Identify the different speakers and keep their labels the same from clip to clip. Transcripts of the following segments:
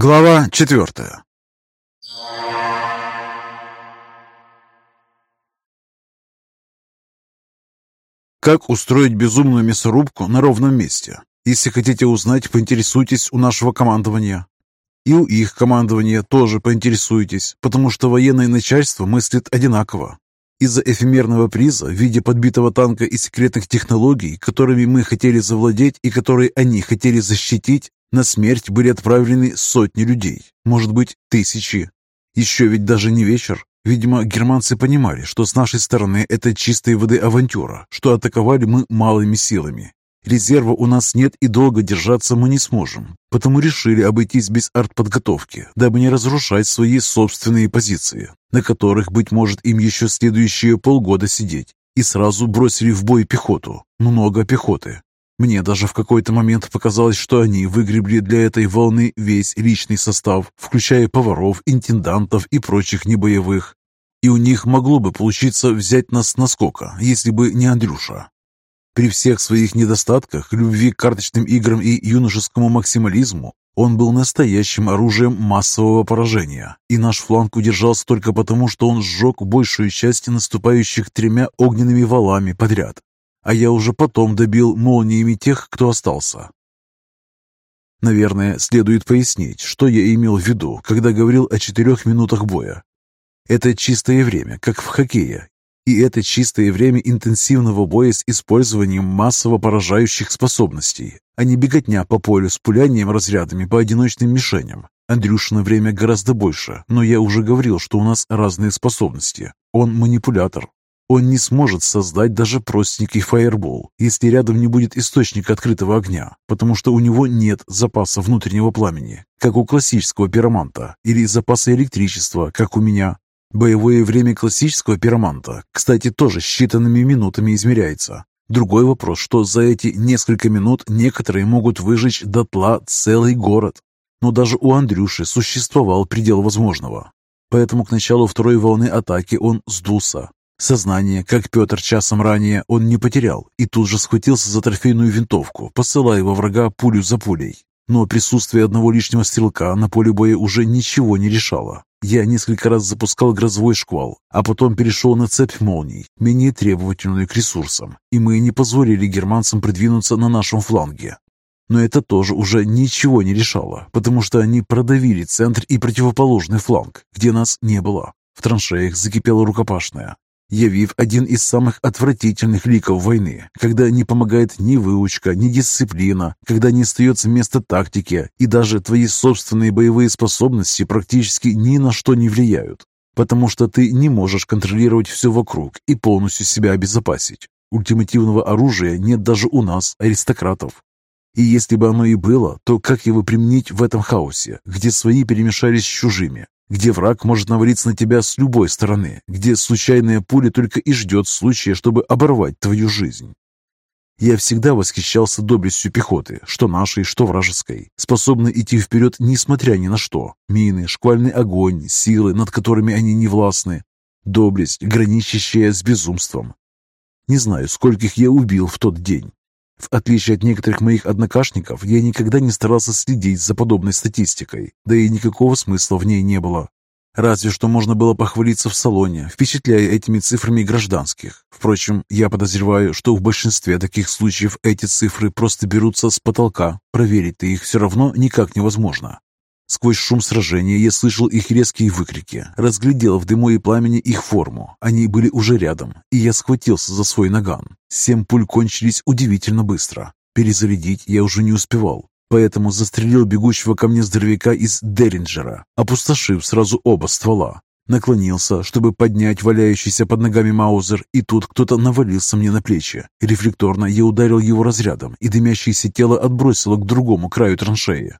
Speaker 1: Глава четвертая Как устроить безумную мясорубку на ровном месте? Если хотите узнать, поинтересуйтесь у нашего командования. И у их командования тоже поинтересуйтесь, потому что военное начальство мыслит одинаково. Из-за эфемерного приза в виде подбитого танка и секретных технологий, которыми мы хотели завладеть и которые они хотели защитить, на смерть были отправлены сотни людей, может быть, тысячи. Еще ведь даже не вечер. Видимо, германцы понимали, что с нашей стороны это чистой воды авантюра, что атаковали мы малыми силами. Резерва у нас нет и долго держаться мы не сможем, потому решили обойтись без артподготовки, дабы не разрушать свои собственные позиции, на которых, быть может, им еще следующие полгода сидеть, и сразу бросили в бой пехоту, много пехоты, мне даже в какой-то момент показалось, что они выгребли для этой волны весь личный состав, включая поваров, интендантов и прочих небоевых. И у них могло бы получиться взять нас наскока, если бы не Андрюша. При всех своих недостатках, любви к карточным играм и юношескому максимализму, он был настоящим оружием массового поражения, и наш фланг удержался только потому, что он сжег большую часть наступающих тремя огненными валами подряд а я уже потом добил молниями тех, кто остался. Наверное, следует пояснить, что я имел в виду, когда говорил о четырех минутах боя. Это чистое время, как в хоккее, и это чистое время интенсивного боя с использованием массово поражающих способностей, а не беготня по полю с пулянием разрядами по одиночным мишеням. Андрюшина время гораздо больше, но я уже говорил, что у нас разные способности. Он манипулятор, он не сможет создать даже простенький фаербол, если рядом не будет источника открытого огня, потому что у него нет запаса внутреннего пламени, как у классического пироманта, или запаса электричества, как у меня. Боевое время классического пироманта, кстати, тоже считанными минутами измеряется. Другой вопрос, что за эти несколько минут некоторые могут выжечь дотла целый город. Но даже у Андрюши существовал предел возможного. Поэтому к началу второй волны атаки он сдулся, Сознание, как Петр часом ранее, он не потерял и тут же схватился за трофейную винтовку, посылая во врага пулю за пулей. Но присутствие одного лишнего стрелка на поле боя уже ничего не решало. Я несколько раз запускал грозовой шквал, а потом перешел на цепь молний, менее требовательную к ресурсам, и мы не позволили германцам придвинуться на нашем фланге. Но это тоже уже ничего не решало, потому что они продавили центр и противоположный фланг, где нас не было. В траншеях закипела рукопашная явив один из самых отвратительных ликов войны, когда не помогает ни выучка, ни дисциплина, когда не остается места тактике, и даже твои собственные боевые способности практически ни на что не влияют, потому что ты не можешь контролировать все вокруг и полностью себя обезопасить. Ультимативного оружия нет даже у нас, аристократов. И если бы оно и было, то как его применить в этом хаосе, где свои перемешались с чужими, где враг может навалиться на тебя с любой стороны, где случайная пуля только и ждет случая, чтобы оборвать твою жизнь. Я всегда восхищался доблестью пехоты, что нашей, что вражеской, способной идти вперед несмотря ни на что. Мины, шквальный огонь, силы, над которыми они не властны. Доблесть, граничащая с безумством. Не знаю, скольких я убил в тот день, в отличие от некоторых моих однокашников, я никогда не старался следить за подобной статистикой, да и никакого смысла в ней не было. Разве что можно было похвалиться в салоне, впечатляя этими цифрами гражданских. Впрочем, я подозреваю, что в большинстве таких случаев эти цифры просто берутся с потолка. Проверить-то их все равно никак невозможно. Сквозь шум сражения я слышал их резкие выкрики, разглядел в дыму и пламени их форму. Они были уже рядом, и я схватился за свой наган. Семь пуль кончились удивительно быстро. Перезарядить я уже не успевал, поэтому застрелил бегущего ко мне здоровяка из Деринджера, опустошив сразу оба ствола. Наклонился, чтобы поднять валяющийся под ногами Маузер, и тут кто-то навалился мне на плечи. Рефлекторно я ударил его разрядом, и дымящееся тело отбросило к другому краю траншеи.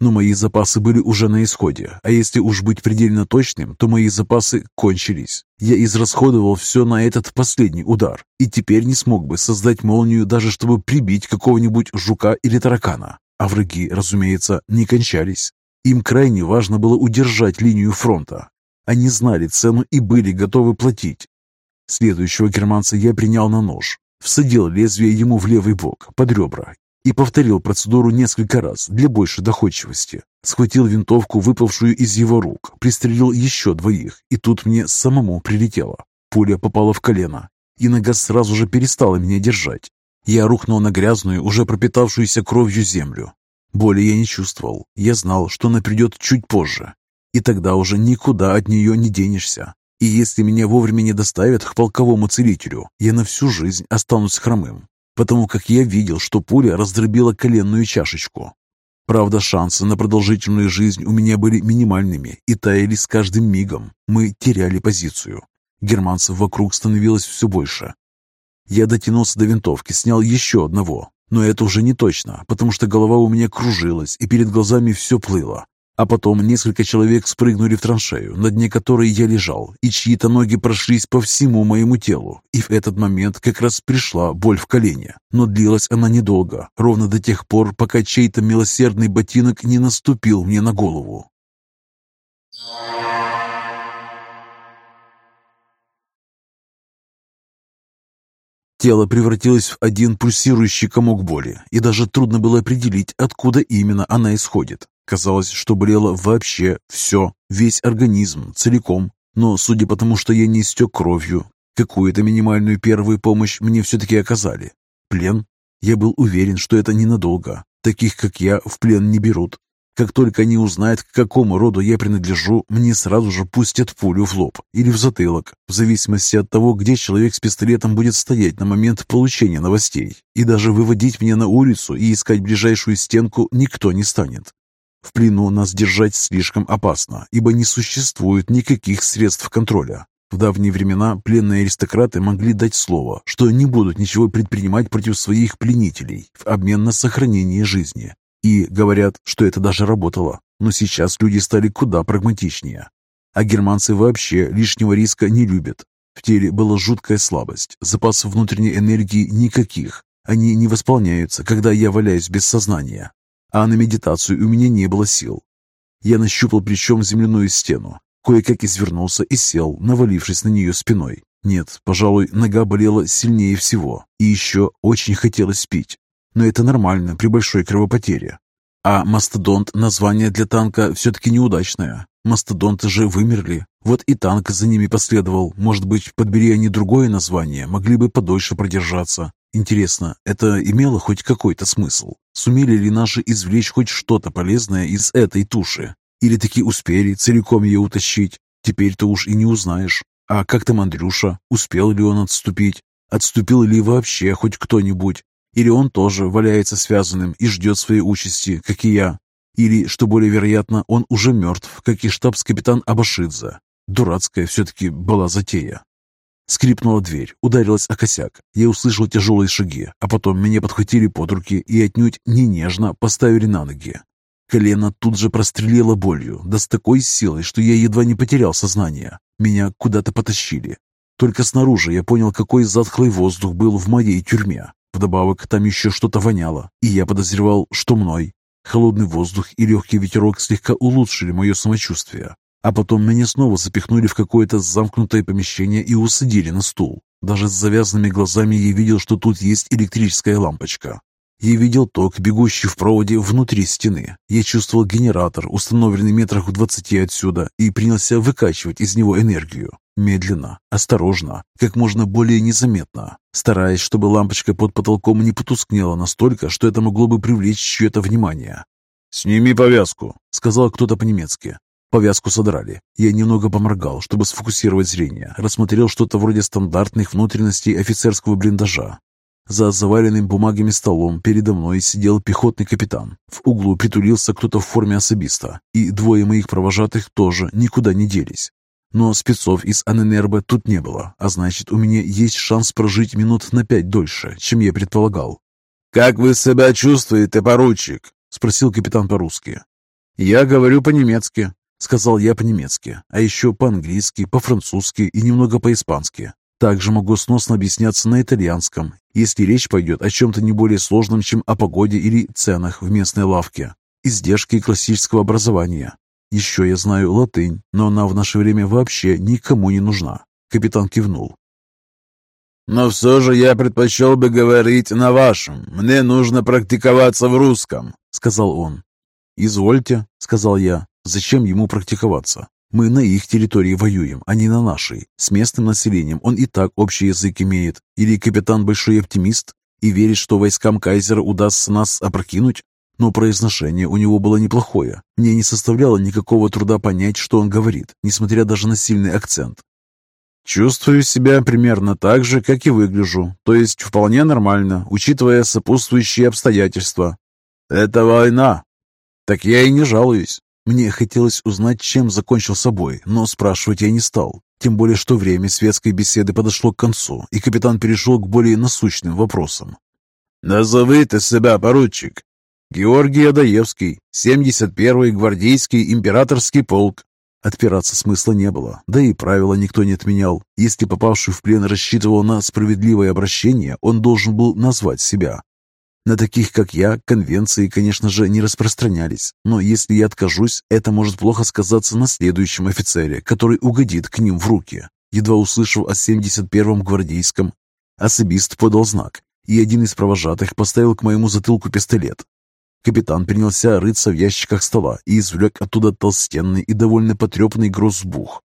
Speaker 1: Но мои запасы были уже на исходе, а если уж быть предельно точным, то мои запасы кончились. Я израсходовал все на этот последний удар, и теперь не смог бы создать молнию даже чтобы прибить какого-нибудь жука или таракана. А враги, разумеется, не кончались. Им крайне важно было удержать линию фронта. Они знали цену и были готовы платить. Следующего германца я принял на нож, всадил лезвие ему в левый бок, под ребра, и повторил процедуру несколько раз для большей доходчивости. Схватил винтовку, выпавшую из его рук, пристрелил еще двоих, и тут мне самому прилетело. Пуля попала в колено, и нога сразу же перестала меня держать. Я рухнул на грязную, уже пропитавшуюся кровью землю. Боли я не чувствовал. Я знал, что она придет чуть позже. И тогда уже никуда от нее не денешься. И если меня вовремя не доставят к полковому целителю, я на всю жизнь останусь хромым, потому как я видел, что пуля раздробила коленную чашечку. Правда, шансы на продолжительную жизнь у меня были минимальными и таяли с каждым мигом. Мы теряли позицию. Германцев вокруг становилось все больше. Я дотянулся до винтовки, снял еще одного. Но это уже не точно, потому что голова у меня кружилась, и перед глазами все плыло. А потом несколько человек спрыгнули в траншею, на дне которой я лежал, и чьи-то ноги прошлись по всему моему телу. И в этот момент как раз пришла боль в колене. Но длилась она недолго, ровно до тех пор, пока чей-то милосердный ботинок не наступил мне на голову. Тело превратилось в один пульсирующий комок боли, и даже трудно было определить, откуда именно она исходит. Казалось, что болело вообще все, весь организм, целиком. Но, судя по тому, что я не истек кровью, какую-то минимальную первую помощь мне все-таки оказали. Плен? Я был уверен, что это ненадолго. Таких, как я, в плен не берут. Как только они узнают, к какому роду я принадлежу, мне сразу же пустят пулю в лоб или в затылок, в зависимости от того, где человек с пистолетом будет стоять на момент получения новостей. И даже выводить меня на улицу и искать ближайшую стенку никто не станет. В плену нас держать слишком опасно, ибо не существует никаких средств контроля. В давние времена пленные аристократы могли дать слово, что не будут ничего предпринимать против своих пленителей в обмен на сохранение жизни. И говорят, что это даже работало. Но сейчас люди стали куда прагматичнее. А германцы вообще лишнего риска не любят. В теле была жуткая слабость, запасов внутренней энергии никаких. Они не восполняются, когда я валяюсь без сознания. А на медитацию у меня не было сил. Я нащупал плечом земляную стену, кое-как извернулся и сел, навалившись на нее спиной. Нет, пожалуй, нога болела сильнее всего, и еще очень хотелось пить но это нормально при большой кровопотере. А мастодонт – название для танка все-таки неудачное. Мастодонты же вымерли. Вот и танк за ними последовал. Может быть, подбери они другое название, могли бы подольше продержаться. Интересно, это имело хоть какой-то смысл? Сумели ли наши извлечь хоть что-то полезное из этой туши? Или таки успели целиком ее утащить? Теперь-то уж и не узнаешь. А как там Андрюша? Успел ли он отступить? Отступил ли вообще хоть кто-нибудь? Или он тоже валяется связанным и ждет своей участи, как и я. Или, что более вероятно, он уже мертв, как и штабс-капитан Абашидзе. Дурацкая все-таки была затея. Скрипнула дверь, ударилась о косяк. Я услышал тяжелые шаги, а потом меня подхватили под руки и отнюдь не нежно поставили на ноги. Колено тут же прострелило болью, да с такой силой, что я едва не потерял сознание. Меня куда-то потащили. Только снаружи я понял, какой затхлый воздух был в моей тюрьме. Вдобавок, там еще что-то воняло, и я подозревал, что мной. Холодный воздух и легкий ветерок слегка улучшили мое самочувствие. А потом меня снова запихнули в какое-то замкнутое помещение и усадили на стул. Даже с завязанными глазами я видел, что тут есть электрическая лампочка. Я видел ток, бегущий в проводе внутри стены. Я чувствовал генератор, установленный метрах в двадцати отсюда, и принялся выкачивать из него энергию. Медленно, осторожно, как можно более незаметно, стараясь, чтобы лампочка под потолком не потускнела настолько, что это могло бы привлечь чье-то внимание. «Сними повязку», — сказал кто-то по-немецки. Повязку содрали. Я немного поморгал, чтобы сфокусировать зрение. Рассмотрел что-то вроде стандартных внутренностей офицерского блиндажа. За заваленным бумагами столом передо мной сидел пехотный капитан. В углу притулился кто-то в форме особиста, и двое моих провожатых тоже никуда не делись. Но спецов из Аненербо тут не было, а значит, у меня есть шанс прожить минут на пять дольше, чем я предполагал. «Как вы себя чувствуете, поручик?» — спросил капитан по-русски. «Я говорю по-немецки», — сказал я по-немецки, а еще по-английски, по-французски и немного по-испански. Также могу сносно объясняться на итальянском, если речь пойдет о чем-то не более сложном, чем о погоде или ценах в местной лавке. Издержки классического образования. Еще я знаю латынь, но она в наше время вообще никому не нужна. Капитан кивнул. «Но все же я предпочел бы говорить на вашем. Мне нужно практиковаться в русском», — сказал он. «Извольте», — сказал я. «Зачем ему практиковаться? Мы на их территории воюем, а не на нашей. С местным населением он и так общий язык имеет. Или капитан большой оптимист и верит, что войскам кайзера удастся нас опрокинуть? Но произношение у него было неплохое. Мне не составляло никакого труда понять, что он говорит, несмотря даже на сильный акцент. Чувствую себя примерно так же, как и выгляжу, то есть вполне нормально, учитывая сопутствующие обстоятельства. Это война. Так я и не жалуюсь. Мне хотелось узнать, чем закончил собой, но спрашивать я не стал. Тем более, что время светской беседы подошло к концу, и капитан перешел к более насущным вопросам. «Назови ты себя, поручик!» «Георгий Адаевский, 71-й гвардейский императорский полк». Отпираться смысла не было, да и правила никто не отменял. Если попавший в плен рассчитывал на справедливое обращение, он должен был назвать себя. На таких, как я, конвенции, конечно же, не распространялись, но если я откажусь, это может плохо сказаться на следующем офицере, который угодит к ним в руки. Едва услышав о 71-м гвардейском, особист подал знак, и один из провожатых поставил к моему затылку пистолет. Капитан принялся рыться в ящиках стола и извлек оттуда толстенный и довольно потрепанный гроссбух.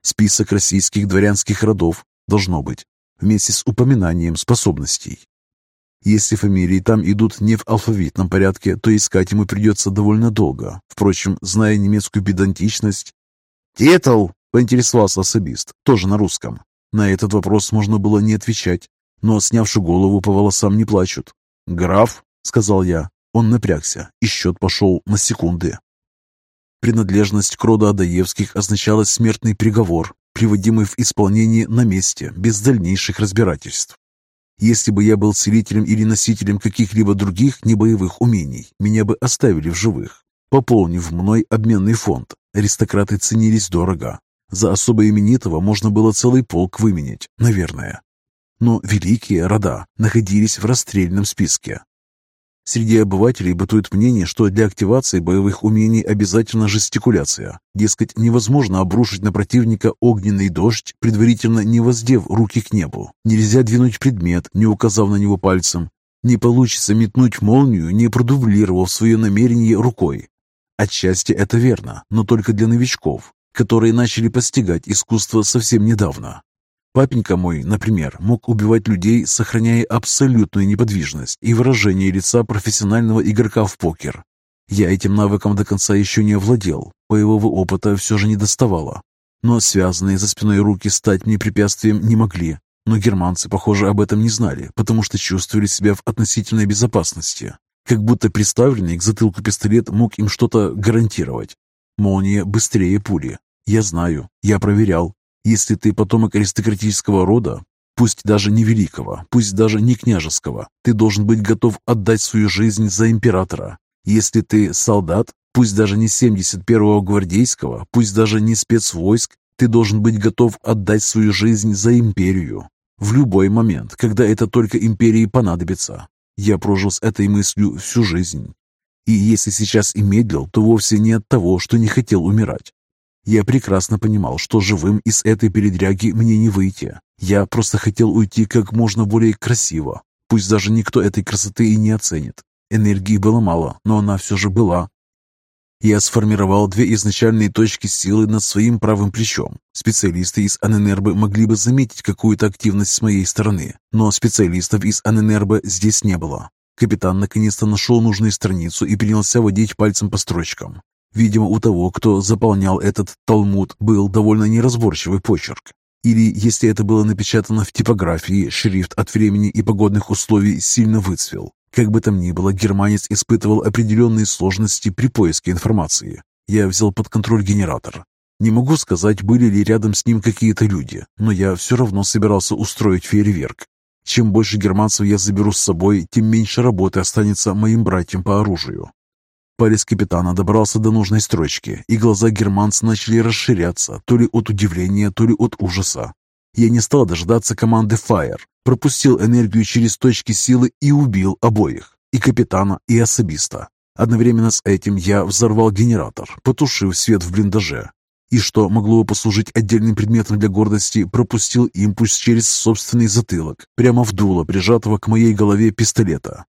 Speaker 1: Список российских дворянских родов должно быть, вместе с упоминанием способностей. Если фамилии там идут не в алфавитном порядке, то искать ему придется довольно долго. Впрочем, зная немецкую педантичность... «Титул!» — поинтересовался особист, тоже на русском. На этот вопрос можно было не отвечать, но, снявши голову, по волосам не плачут. «Граф?» — сказал я. Он напрягся, и счет пошел на секунды. Принадлежность к роду Адаевских означала смертный приговор, приводимый в исполнение на месте, без дальнейших разбирательств. Если бы я был целителем или носителем каких-либо других небоевых умений, меня бы оставили в живых, пополнив мной обменный фонд. Аристократы ценились дорого. За особо именитого можно было целый полк выменять, наверное. Но великие рода находились в расстрельном списке. Среди обывателей бытует мнение, что для активации боевых умений обязательно жестикуляция. Дескать, невозможно обрушить на противника огненный дождь, предварительно не воздев руки к небу. Нельзя двинуть предмет, не указав на него пальцем. Не получится метнуть молнию, не продублировав свое намерение рукой. Отчасти это верно, но только для новичков, которые начали постигать искусство совсем недавно. Папенька мой, например, мог убивать людей, сохраняя абсолютную неподвижность и выражение лица профессионального игрока в покер. Я этим навыком до конца еще не овладел, боевого опыта все же не доставало. Но связанные за спиной руки стать мне препятствием не могли. Но германцы, похоже, об этом не знали, потому что чувствовали себя в относительной безопасности. Как будто приставленный к затылку пистолет мог им что-то гарантировать. Молния быстрее пули. Я знаю, я проверял, если ты потомок аристократического рода, пусть даже не великого, пусть даже не княжеского, ты должен быть готов отдать свою жизнь за императора. Если ты солдат, пусть даже не 71-го гвардейского, пусть даже не спецвойск, ты должен быть готов отдать свою жизнь за империю. В любой момент, когда это только империи понадобится. Я прожил с этой мыслью всю жизнь. И если сейчас и медлил, то вовсе не от того, что не хотел умирать. Я прекрасно понимал, что живым из этой передряги мне не выйти. Я просто хотел уйти как можно более красиво. Пусть даже никто этой красоты и не оценит. Энергии было мало, но она все же была. Я сформировал две изначальные точки силы над своим правым плечом. Специалисты из Аненербы могли бы заметить какую-то активность с моей стороны, но специалистов из Аненербы здесь не было. Капитан наконец-то нашел нужную страницу и принялся водить пальцем по строчкам. Видимо, у того, кто заполнял этот талмуд, был довольно неразборчивый почерк. Или, если это было напечатано в типографии, шрифт от времени и погодных условий сильно выцвел. Как бы там ни было, германец испытывал определенные сложности при поиске информации. Я взял под контроль генератор. Не могу сказать, были ли рядом с ним какие-то люди, но я все равно собирался устроить фейерверк. Чем больше германцев я заберу с собой, тем меньше работы останется моим братьям по оружию. Палец капитана добрался до нужной строчки, и глаза германца начали расширяться, то ли от удивления, то ли от ужаса. Я не стал дождаться команды «Фаер», пропустил энергию через точки силы и убил обоих, и капитана, и особиста. Одновременно с этим я взорвал генератор, потушив свет в блиндаже. и, что могло бы послужить отдельным предметом для гордости, пропустил импульс через собственный затылок, прямо в дуло прижатого к моей голове пистолета.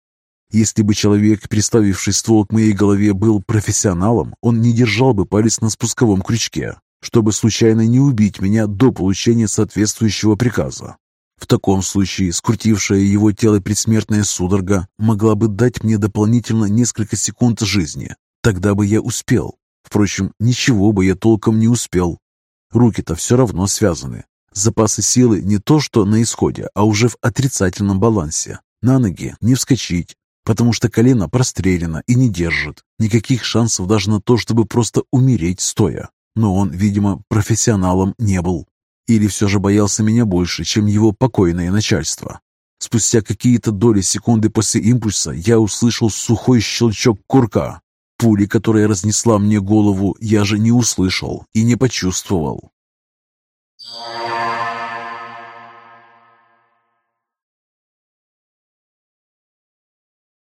Speaker 1: Если бы человек, приставивший ствол к моей голове, был профессионалом, он не держал бы палец на спусковом крючке, чтобы случайно не убить меня до получения соответствующего приказа. В таком случае скрутившая его тело предсмертная судорога могла бы дать мне дополнительно несколько секунд жизни. Тогда бы я успел. Впрочем, ничего бы я толком не успел. Руки-то все равно связаны. Запасы силы не то что на исходе, а уже в отрицательном балансе. На ноги не вскочить, потому что колено прострелено и не держит. Никаких шансов даже на то, чтобы просто умереть стоя. Но он, видимо, профессионалом не был. Или все же боялся меня больше, чем его покойное начальство. Спустя какие-то доли секунды после импульса я услышал сухой щелчок курка. Пули, которая разнесла мне голову, я же не услышал и не почувствовал. Yeah.